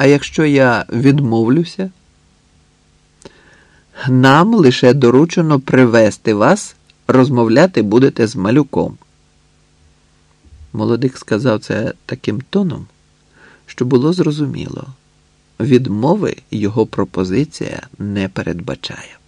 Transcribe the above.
А якщо я відмовлюся? Нам лише доручено привести вас, розмовляти будете з малюком. Молодик сказав це таким тоном, що було зрозуміло. Відмови його пропозиція не передбачає.